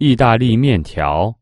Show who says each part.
Speaker 1: 意大利面条。